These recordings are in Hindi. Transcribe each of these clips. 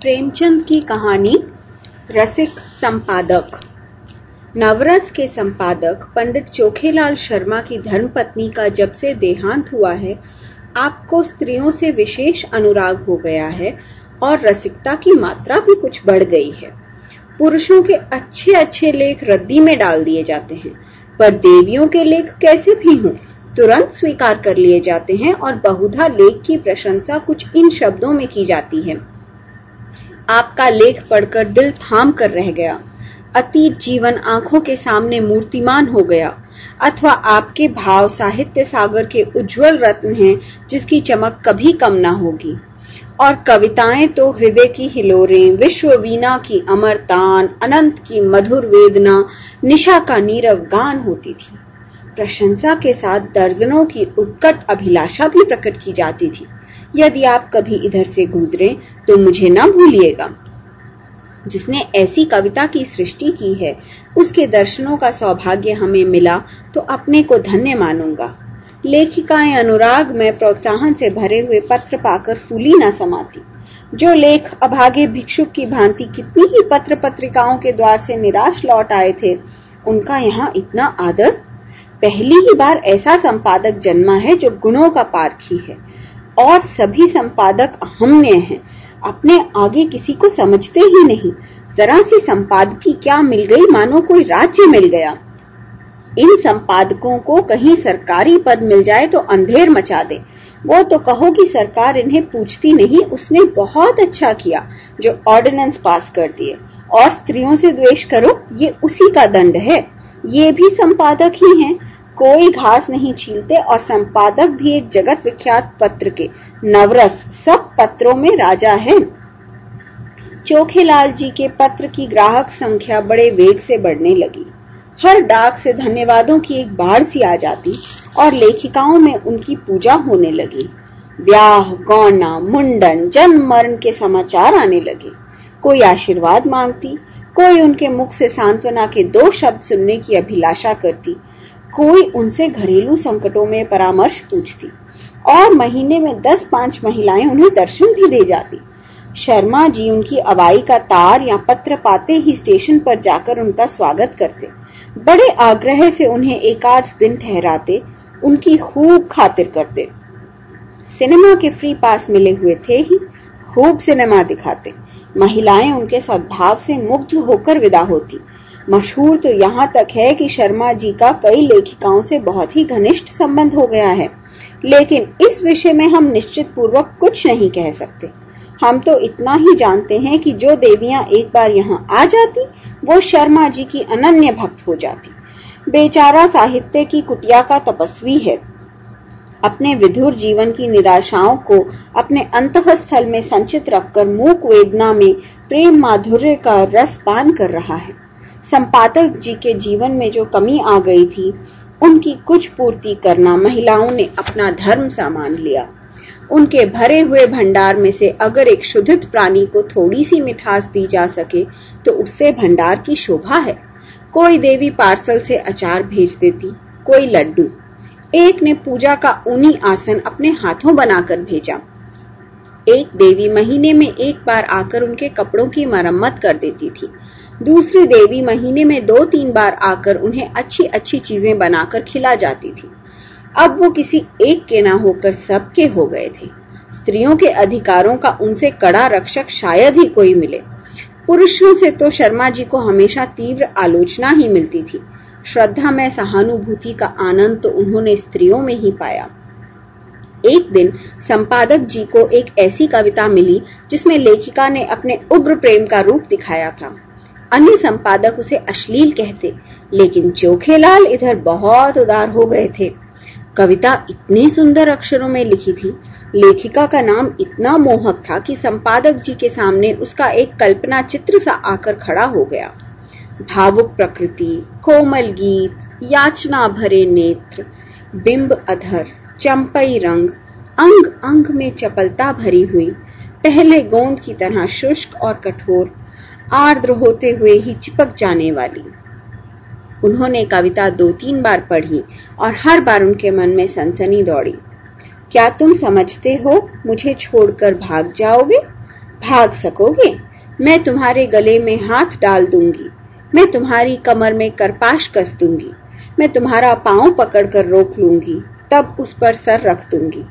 प्रेमचंद की कहानी, रसिक संपादक। नवरस के संपादक पंडित चोखेलाल शर्मा की धर्मपत्नी का जब से देहांत हुआ है, आपको स्त्रियों से विशेष अनुराग हो गया है और रसिकता की मात्रा भी कुछ बढ़ गई है। पुरुषों के अच्छे अच्छे लेख रद्दी में डाल दिए जाते हैं, पर देवियों के लेख कैसे भी हों, तुरंत स्वीकार कर लिए जाते हैं और बहुधा लेख की प्रशंसा कुछ इन शब्दों में की जाती है। आपका लेख पढ़कर दिल थाम कर रह गया। अतीत जीवन आँखों के सामने मूर्तिमान हो गया, अथवा आपके भाव साहित्य सागर के उज्जवल रत्न हैं, जिसकी चमक कभी कम ना होगी। और कविताएँ तो हृदय की हिलोरें, विश्व वीणा की अमर तान, अनंत की मधुर वेदना, निशा का नीरव गान होती थी। प्रशंसा के साथ दर्जनों की उत्कट अभिलाषा भी प्रकट की जाती थी। यदि आप कभी इधर से गुजरे तो मुझे न भूलिएगा। जिसने ऐसी कविता की सृष्टि की है, उसके दर्शनों का सौभाग्य हमें मिला तो अपने को धन्य मानूँगा। लेखिकाएँ अनुराग, में प्रोत्साहन से भरे हुए पत्र पाकर फूली न समाती। जो लेख अभागे भिक्षुक की भांति कितनी ही पत्र पत्रिकाओं के द्वार से निराश लौट आए थे, उनका यहाँ इतना आदर? पहली ही बार ऐसा संपादक जन्मा है जो गुणों का पारखी है। और सभी संपादक हमने हैं। अपने आगे किसी को समझते ही नहीं। जरा सी संपादकी क्या मिल गई मानो कोई राज्य मिल गया। इन संपादकों को कहीं सरकारी पद मिल जाए तो अंधेर मचा दे। वो तो कहो कि सरकार इन्हें पूछती नहीं, उसने बहुत अच्छा किया जो ऑर्डिनेंस पास कर दिए। और स्त्रियों से द्वेष करो, ये उसी का दंड है। ये भी संपादक ही हैं। कोई घास नहीं छीलते और संपादक भी एक जगत विख्यात पत्र के नवरस सब पत्रों में राजा है। चोखेलाल जी के पत्र की ग्राहक संख्या बड़े वेग से बढ़ने लगी। हर डाक से धन्यवादों की एक बाढ़ सी आ जाती और लेखिकाओं में उनकी पूजा होने लगी। ब्याह, गौना, मुंडन जन्म मरण के समाचार आने लगे। कोई आशीर्वाद मांगती, कोई उनके मुख से सांत्वना के दो शब्द सुनने की अभिलाषा करती। कोई उनसे घरेलू संकटों में परामर्श पूछती और महीने में दस पाँच महिलाएँ उन्हें दर्शन भी दे जाती। शर्मा जी उनकी अवाई का तार या पत्र पाते ही स्टेशन पर जाकर उनका स्वागत करते। बड़े आग्रह से उन्हें एकाध दिन ठहराते, उनकी खूब खातिर करते। सिनेमा के फ्री पास मिले हुए थे ही खूब सिनेमा दिखाते। महिलाएँ उनके सद्भाव से मुग्ध होकर विदा होती। मशहूर तो यहाँ तक है कि शर्मा जी का कई लेखिकाओं से बहुत ही घनिष्ठ संबंध हो गया है। लेकिन इस विषय में हम निश्चित पूर्वक कुछ नहीं कह सकते। हम तो इतना ही जानते हैं कि जो देवियाँ एक बार यहाँ आ जाती, वो शर्मा जी की अनन्य भक्त हो जाती। बेचारा साहित्य की कुटिया का तपस्वी है। अपने विधुर जीवन की निराशाओं को अपने अंतस्थल में संचित रखकर मूक वेदना में प्रेम माधुर्य का रस पान कर रहा है। संपादक जी के जीवन में जो कमी आ गई थी, उनकी कुछ पूर्ति करना महिलाओं ने अपना धर्म सामान लिया। उनके भरे हुए भंडार में से अगर एक शुद्धित प्राणी को थोड़ी सी मिठास दी जा सके तो उससे भंडार की शोभा है। कोई देवी पार्सल से अचार भेज देती, कोई लड्डू। एक ने पूजा का ऊनी आसन अपने हाथों बनाकर भेजा। एक देवी महीने में एक बार आकर उनके कपड़ों की मरम्मत कर देती थी। दूसरी देवी महीने में दो तीन बार आकर उन्हें अच्छी अच्छी चीज़ें बनाकर खिला जाती थी। अब वो किसी एक के ना होकर सबके हो गए थे। स्त्रियों के अधिकारों का उनसे कड़ा रक्षक शायद ही कोई मिले। पुरुषों से तो शर्मा जी को हमेशा तीव्र आलोचना ही मिलती थी। श्रद्धा में सहानुभूति का आनंद तो उन्होंने स्त्रियों में ही पाया। एक दिन संपादक जी को एक ऐसी कविता मिली जिसमें लेखिका ने अपने उग्र प्रेम का रूप दिखाया था। अन्य संपादक उसे अश्लील कहते, लेकिन चोखेलाल इधर बहुत उदार हो गए थे। कविता इतनी सुंदर अक्षरों में लिखी थी। लेखिका का नाम इतना मोहक था कि संपादक जी के सामने उसका एक कल्पना चित्र सा आकर खड़ा हो गया। भावुक प्रकृति, कोमल गीत, याचना भरे नेत्र, बिंब अधर, चंपई रंग अंग अंग में चपलता भरी हुई, पहले गोंद की तरह शुष्क और कठोर आर्द्र होते हुए ही चिपक जाने वाली। उन्होंने कविता दो तीन बार पढ़ी और हर बार उनके मन में सनसनी दौड़ी। क्या तुम समझते हो मुझे छोड़कर भाग जाओगे? भाग सकोगे? मैं तुम्हारे गले में हाथ डाल दूँगी। मैं तुम्हारी कमर में करपाश कस दूँगी। मैं तुम्हारा पाँव पकड़कर रोक लूँगी। तब उस पर सर रख दूँगी।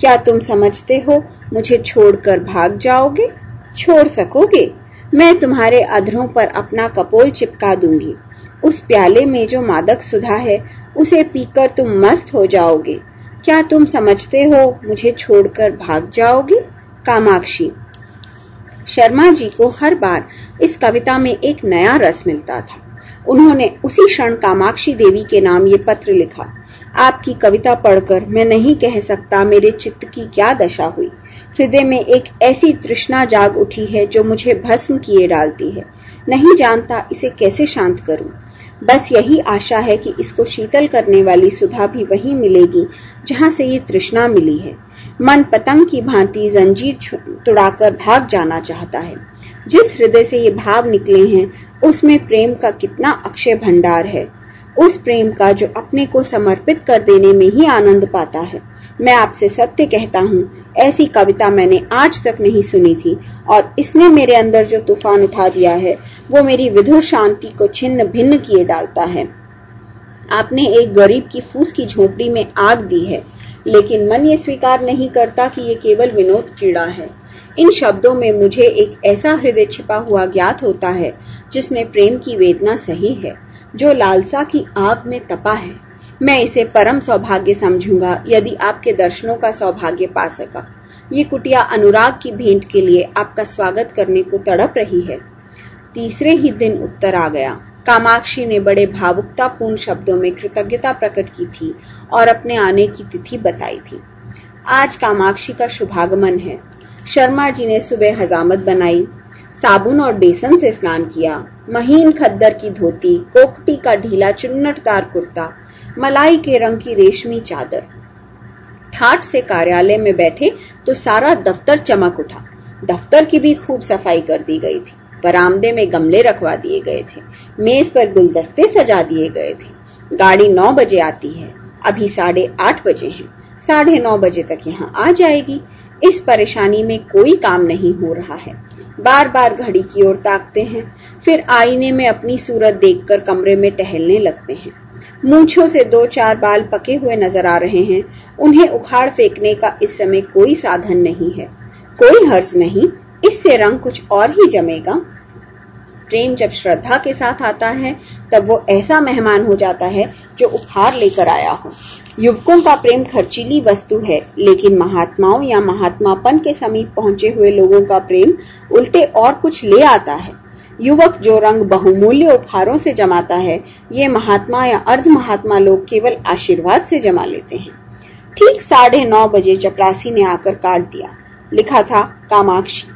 क्या तुम समझते हो मुझे छोड़कर भाग जाओगे? छोड़ सकोगे? मैं तुम्हारे अधरों पर अपना कपोल चिपका दूँगी। उस प्याले में जो मादक सुधा है, उसे पीकर तुम मस्त हो जाओगे। क्या तुम समझते हो मुझे छोड़कर भाग जाओगे? कामाक्षी। शर्मा जी को हर बार इस कविता में एक नया रस मिलता था। उन्होंने उसी क्षण कामाक्षी देवी के नाम ये पत्र लिखा। आपकी कविता पढ़कर मैं नहीं कह सकता मेरे चित्त की क्या दशा हुई। हृदय में एक ऐसी तृष्णा जाग उठी है जो मुझे भस्म किए डालती है। नहीं जानता इसे कैसे शांत करूँ। बस यही आशा है कि इसको शीतल करने वाली सुधा भी वहीं मिलेगी, जहाँ से ये तृष्णा मिली है। मन पतंग की भांति जंजीर तुड़ाकर भाग जाना चाहता है। जिस हृदय से ये भाव निकले हैं, उसमें प्रेम का कितना अक्षय भंडार है। उस प्रेम का जो अपने को समर्पित कर देने में ही आनंद पाता है। मैं आपसे सत्य कहता हूँ, ऐसी कविता मैंने आज तक नहीं सुनी थी, और इसने मेरे अंदर जो तूफ़ान उठा दिया है, वो मेरी विधुर शांति को छिन्न भिन्न किए डालता है। आपने एक गरीब की फूस की झोपड़ी में आग दी है, लेकिन मन ये स्वीकार नहीं करता कि ये केवल विनोद क्रीड़ा है। इन शब्दों में मुझे एक ऐसा हृदय छिपा हुआ ज्ञात होता है जिसने प्रेम की वेदना सही है, जो लालसा की आग में तपा है। मैं इसे परम सौभाग्य समझूँगा, यदि आपके दर्शनों का सौभाग्य पा सका। ये कुटिया अनुराग की भेंट के लिए आपका स्वागत करने को तड़प रही है। तीसरे ही दिन उत्तर आ गया। कामाक्षी ने बड़े भावुकतापूर्ण शब्दों में कृतज्ञता प्रकट की थी और अपने आने की तिथि बताई थी। आज कामाक्षी का शुभागमन है। शर्मा जी ने सुबह हजामत बनाई, साबुन और बेसन से स्नान किया। महीन खद्दर की धोती, कोकटी का ढीला चुन्नटदार कुर्ता मलाई के रंग की रेशमी चादर। ठाट से कार्यालय में बैठे तो सारा दफ्तर चमक उठा। दफ्तर की भी खूब सफ़ाई कर दी गई थी। बरामदे में गमले रखवा दिए गए थे। मेज पर गुलदस्ते सजा दिए गए थे। गाड़ी नौ बजे आती है। अभी साढ़े आठ बजे हैं। साढ़े नौ बजे तक यहाँ आ जाएगी। इस परेशानी में कोई काम नहीं हो रहा है। बार बार घड़ी की ओर ताकते हैं। फिर आईने में अपनी सूरत देखकर कमरे में टहलने लगते हैं। मूछों से दो चार बाल पके हुए नज़र आ रहे हैं। उन्हें उखाड़ फेंकने का इस समय कोई साधन नहीं है। कोई हर्ज नहीं। इससे रंग कुछ और ही जमेगा। प्रेम जब श्रद्धा के साथ आता है, तब वो ऐसा मेहमान हो जाता है जो उपहार लेकर आया हो। युवकों का प्रेम खर्चीली वस्तु है, लेकिन महात्माओं या महात्मापन के समीप पहुँचे हुए लोगों का प्रेम उल्टे और कुछ ले आता है। युवक जो रंग बहुमूल्य उपहारों से जमाता है, ये महात्मा या अर्ध महात्मा लोग केवल आशीर्वाद से जमा लेते हैं। ठीक साढ़े नौ बजे चपरासी ने आकर काट दिया। लिखा था, कामाक्षी।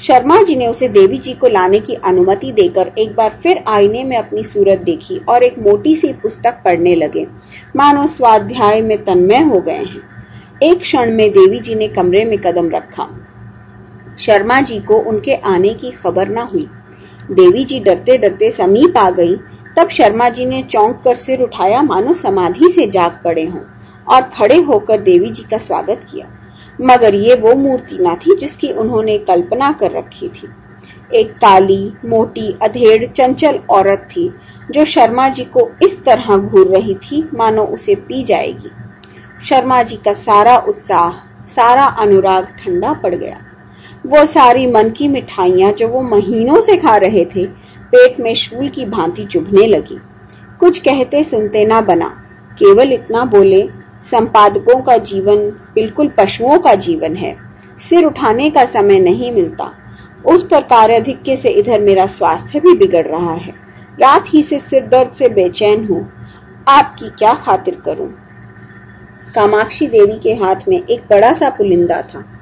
शर्मा जी ने उसे देवी जी को लाने की अनुमति देकर एक बार फिर आईने में अपनी सूरत देखी और एक मोटी सी पुस्तक पढ़ने लगे। मानो स्वाध्याय में तन्मय हो गए हैं। एक क्षण में देवी जी ने कमरे में कदम रखा। शर्मा जी को उनके आने की खबर न हुई। देवी जी डरते डरते समीप आ गई। तब शर्मा जी ने चौंक कर सिर उठाया, मानो समाधि से जाग पड़े हों, और खड़े होकर देवी जी का स्वागत किया। मगर ये वो मूर्ति न थी जिसकी उन्होंने कल्पना कर रखी थी। एक काली, मोटी, अधेड़, चंचल औरत थी, जो शर्मा जी को इस तरह घूर रही थी, मानो उसे पी जाएगी। शर्मा जी का सारा उत्साह, सारा अनुराग ठंडा पड़ गया। वो सारी मन की मिठाइयाँ जो वो महीनों से खा रहे थे, पेट में शूल की भांति चुभने लगी। कुछ कहते सुनते ना बना, केवल इतना बोले, संपादकों का जीवन बिल्कुल पशुओं का जीवन है, सिर उठाने का समय नहीं मिलता। उस पर कार्याधिक्य से इधर मेरा स्वास्थ्य भी बिगड़ रहा है। रात ही से सिर दर्द से बेचैन हूँ। आपकी क्या खातिर करूँ? कामाक्षी देवी के हाथ में एक बड़ा सा पुलिंदा था।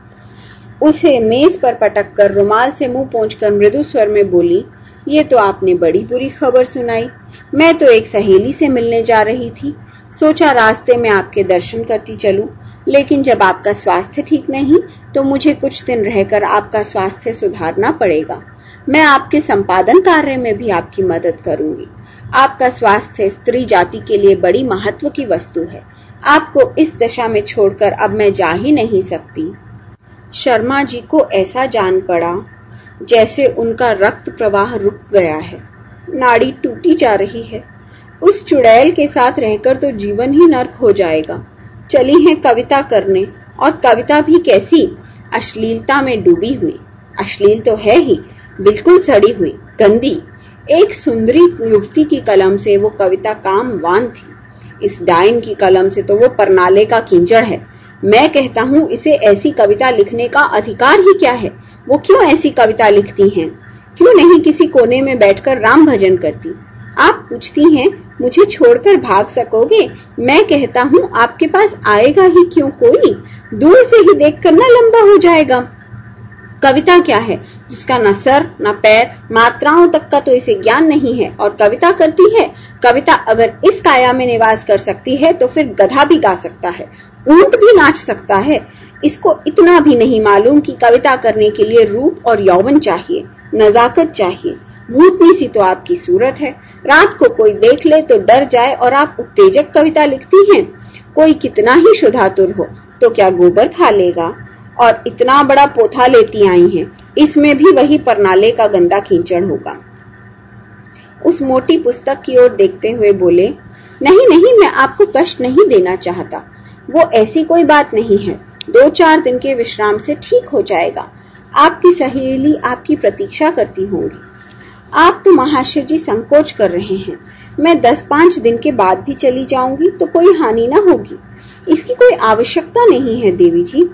उसे मेज पर पटक कर रुमाल से मुँह पहुंचकर मृदु स्वर में बोली, ये तो आपने बड़ी बुरी खबर सुनाई। मैं तो एक सहेली से मिलने जा रही थी। सोचा रास्ते में आपके दर्शन करती चलूँ, लेकिन जब आपका स्वास्थ्य ठीक नहीं तो मुझे कुछ दिन रहकर आपका स्वास्थ्य सुधारना पड़ेगा। मैं आपके संपादन कार्य में भी आपकी मदद करूँगी। आपका स्वास्थ्य स्त्री जाति के लिए बड़ी महत्व की वस्तु है। आपको इस दशा में छोड़कर अब मैं जा ही नहीं सकती। शर्मा जी को ऐसा जान पड़ा जैसे उनका रक्त प्रवाह रुक गया है। नाड़ी टूटी जा रही है। उस चुड़ैल के साथ रहकर तो जीवन ही नर्क हो जाएगा। चली है कविता करने, और कविता भी कैसी? अश्लीलता में डूबी हुई। अश्लील तो है ही, बिल्कुल सड़ी हुई, गंदी। एक सुंदरी युवती की कलम से वो कविता काम कामवान थी। इस डाइन की कलम से तो वो परनाले का किंचड़ है। मैं कहता हूँ, इसे ऐसी कविता लिखने का अधिकार ही क्या है? वो क्यों ऐसी कविता लिखती हैं? क्यों नहीं किसी कोने में बैठकर राम भजन करती? आप पूछती हैं, मुझे छोड़कर भाग सकोगे? मैं कहता हूँ, आपके पास आएगा ही क्यों कोई? दूर से ही देख कर न लंबा हो जाएगा। कविता क्या है? जिसका न सर, न पैर, मात्राओं तक का तो इसे ज्ञान नहीं है। और कविता करती है? कविता अगर इस काया में निवास कर सकती है तो फिर गधा भी गा सकता है। ऊँट भी नाच सकता है। इसको इतना भी नहीं मालूम कि कविता करने के लिए रूप और यौवन चाहिए, नजाकत चाहिए। भूतनी सी तो आपकी सूरत है। रात को कोई देख ले तो डर जाए और आप उत्तेजक कविता लिखती हैं। कोई कितना ही शुद्धातुर हो तो क्या गोबर खा लेगा? और इतना बड़ा पोथा लेती आई हैं, इसमें भी वही परनाले का गंदा कीचड़ होगा। उस मोटी पुस्तक की ओर देखते हुए बोले, नहीं नहीं, मैं आपको कष्ट नहीं देना चाहता। वो ऐसी कोई बात नहीं है। दो चार दिन के विश्राम से ठीक हो जाएगा। आपकी सहेली आपकी प्रतीक्षा करती होंगी। आप तो महाशय जी संकोच कर रहे हैं। मैं दस पाँच दिन के बाद भी चली जाऊँगी तो कोई हानि ना होगी। इसकी कोई आवश्यकता नहीं है देवी जी।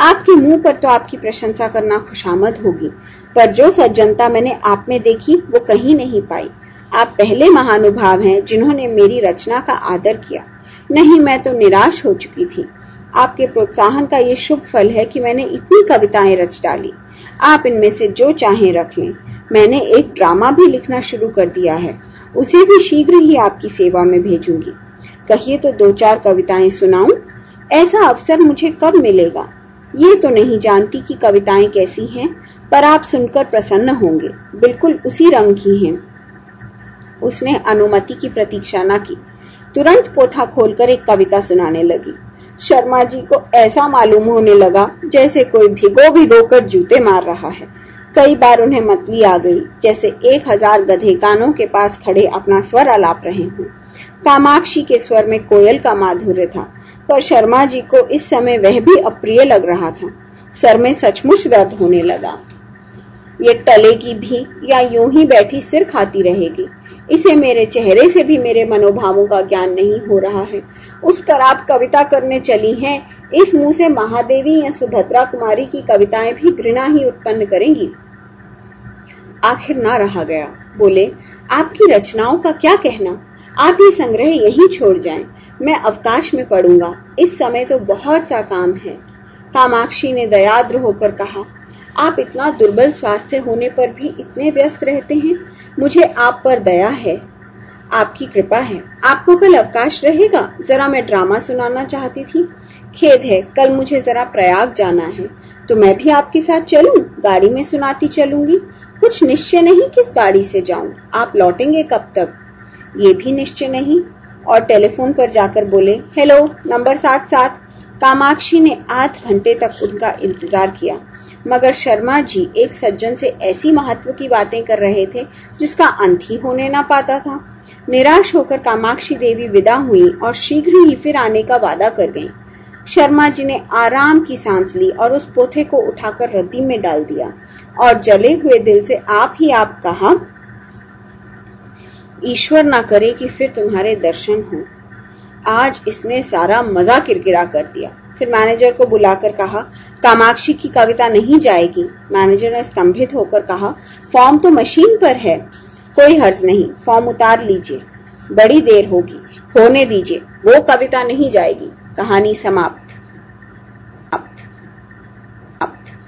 आपके मुँह पर तो आपकी प्रशंसा करना खुशामद होगी। पर जो सज्जनता मैंने आप में देखी, वो कहीं नहीं पाई। आप पहले महानुभाव हैं जिन्होंने मेरी रचना का आदर किया। नहीं, मैं तो निराश हो चुकी थी। आपके प्रोत्साहन का ये शुभ फल है कि मैंने इतनी कविताएँ रच डाली। आप इनमें से जो चाहें रख लें। मैंने एक ड्रामा भी लिखना शुरू कर दिया है। उसे भी शीघ्र ही आपकी सेवा में भेजूँगी। कहिए तो दो चार कविताएँ सुनाऊं। ऐसा अवसर मुझे कब मिलेगा? ये तो नहीं जानती कि कविताएँ कैसी हैं, पर आप सुनकर प्रसन्न होंगे। बिल्कुल उसी रंग की हैं। उसने अनुमति की प्रतीक्षा न की। तुरंत पोथा खोलकर एक कविता सुनाने लगी। शर्मा जी को ऐसा मालूम होने लगा जैसे कोई भिगो भिगो कर जूते मार रहा है। कई बार उन्हें मतली आ गई, जैसे एक हज़ार गधे कानों के पास खड़े अपना स्वर अलाप रहे हों। कामाक्षी के स्वर में कोयल का माधुर्य था, पर शर्मा जी को इस समय वह भी अप्रिय लग रहा था। सर में सचमुच दर्द होने लगा। ये टलेगी भी या यूँ ही बैठी सिर खाती रहेगी। इसे मेरे चेहरे से भी मेरे मनोभावों का ज्ञान नहीं हो रहा है। उस पर आप कविता करने चली हैं। इस मुँह से महादेवी या सुभद्रा कुमारी की कविताएँ भी घृणा ही उत्पन्न करेंगी। आखिर ना रहा गया। बोले, आपकी रचनाओं का क्या कहना? आप ये संग्रह यहीं छोड़ जाएँ। मैं अवकाश में पढ़ूँगा। इस समय तो बहुत सा काम है। कामाक्षी ने दयाद्र होकर कहा, आप इतना दुर्बल स्वास्थ्य होने पर भी इतने व्यस्त रहते हैं? मुझे आप पर दया है। आपकी कृपा है। आपको कल अवकाश रहेगा। जरा मैं ड्रामा सुनाना चाहती थी। खेद है, कल मुझे जरा प्रयाग जाना है। तो मैं भी आपके साथ चलूँ? गाड़ी में सुनाती चलूँगी। कुछ निश्चय नहीं किस गाड़ी से जाऊँ? आप लौटेंगे कब तक? ये भी निश्चय नहीं। और टेलीफोन पर जाकर बोले, हेलो, नंबर सात सात कामाक्षी ने आठ घंटे तक उनका इंतज़ार किया। मगर शर्मा जी एक सज्जन से ऐसी महत्व की बातें कर रहे थे, जिसका अंत ही होने ना पाता था। निराश होकर कामाक्षी देवी विदा हुई और शीघ्र ही फिर आने का वादा कर गईं। शर्मा जी ने आराम की सांस ली और उस पोथे को उठाकर रद्दी में डाल दिया और जले हुए दिल से, आप ही आप कहा? ईश्वर ना करे कि फिर तुम्हारे दर्शन हो। आज इसने सारा मज़ा किरकिरा कर दिया। फिर मैनेजर को बुलाकर कहा, कामाक्षी की कविता नहीं जाएगी। मैनेजर ने स्तंभित होकर कहा, फॉर्म तो मशीन पर है। कोई हर्ज नहीं, फॉर्म उतार लीजिए। बड़ी देर होगी, होने दीजिए, वो कविता नहीं जाएगी। कहानी समाप्त।